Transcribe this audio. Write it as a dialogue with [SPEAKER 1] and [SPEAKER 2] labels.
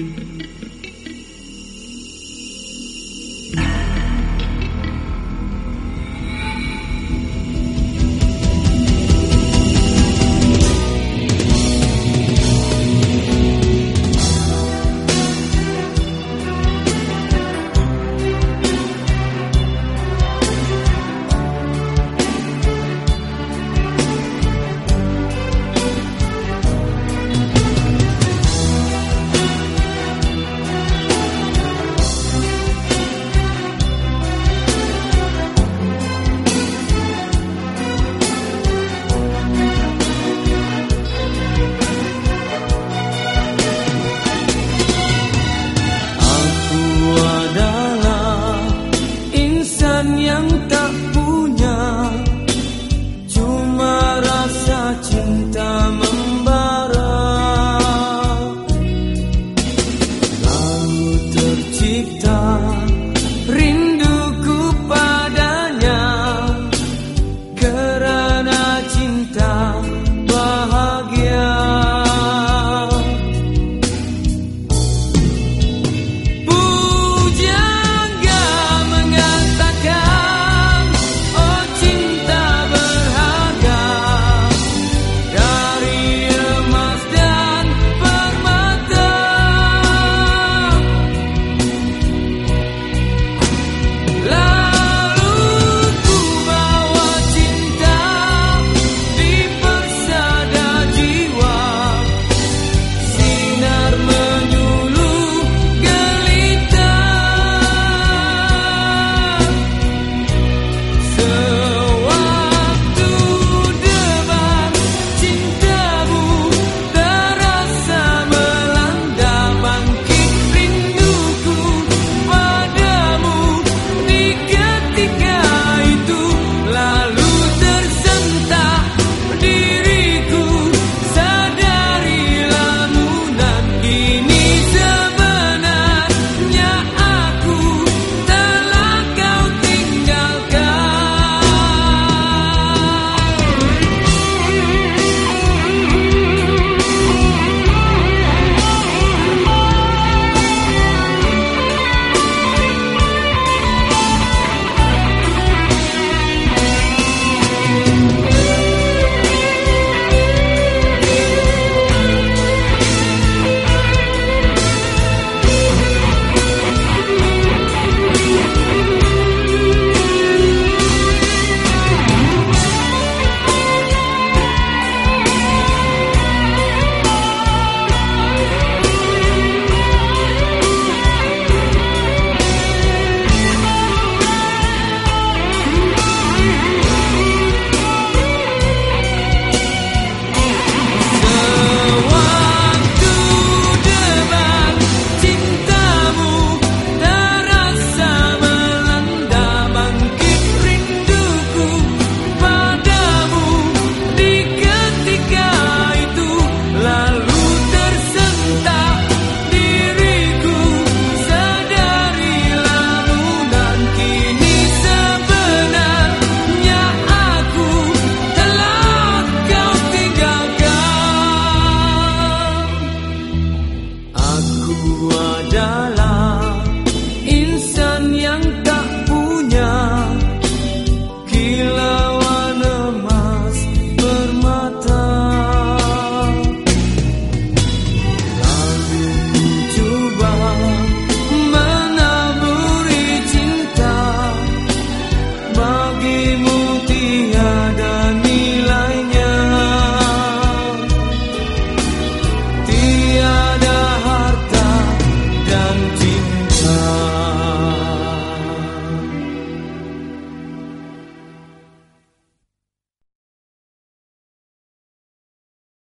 [SPEAKER 1] feet. adalah